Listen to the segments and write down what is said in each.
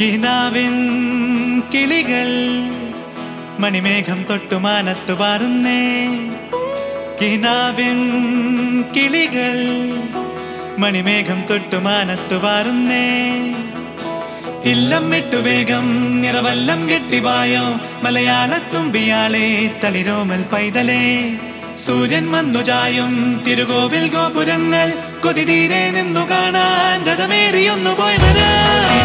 കിനാവിൻ കിളികൾ മണിമേഘം തൊട്ടുമാനത്തു പാറുന്നേ. കിനാവിൻ കിളികൾ മണിമേഘം തൊട്ടുമാനത്തു പാറുന്നേ. ഇല്ലം വിട്ടു വേഗം നിറവല്ലം കെട്ടിവായോ മലയാളത്തുമ്പിയാളെ തളിരോമൽ പൈതലേ. സൂര്യൻ വന്നു ചായും തിരുകോവിൽ ഗോപുരങ്ങൾ. കൊതി തീരെ നിന്നു കാണാൻ രഥമേറിയൊന്നു പോയി കിളികൾ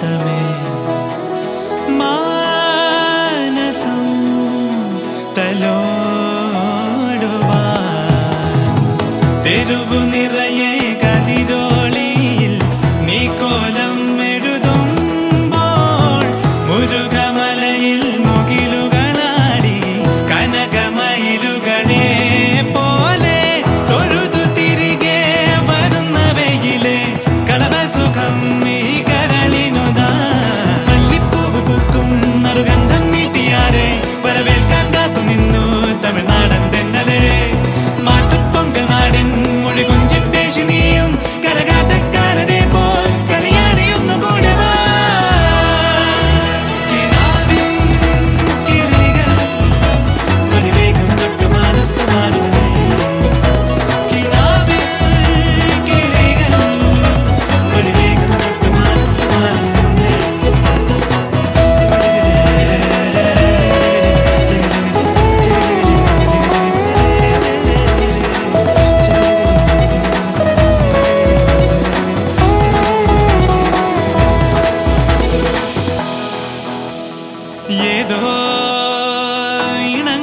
तमे मानसु तलोडवा।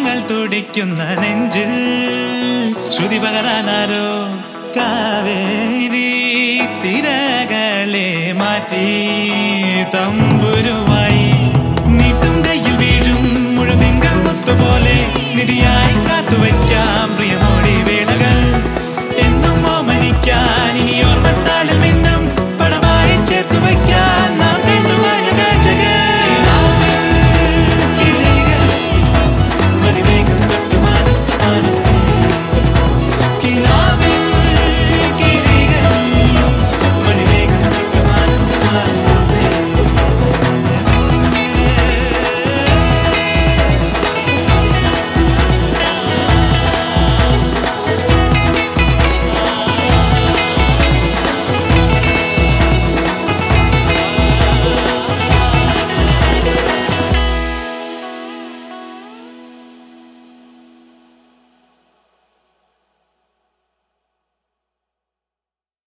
ഞങ്ങൾ തുടിക്കുന്ന നെഞ്ചിൽ ശ്രുതി പകരാനാരോ? കാവേരി തിരകളെ മാറ്റി തമ്പുരുവായി നീട്ടും കയ്യിൽ വീഴും മുഴുതിങ്ക മുത്തുപോലെ നിധിയായി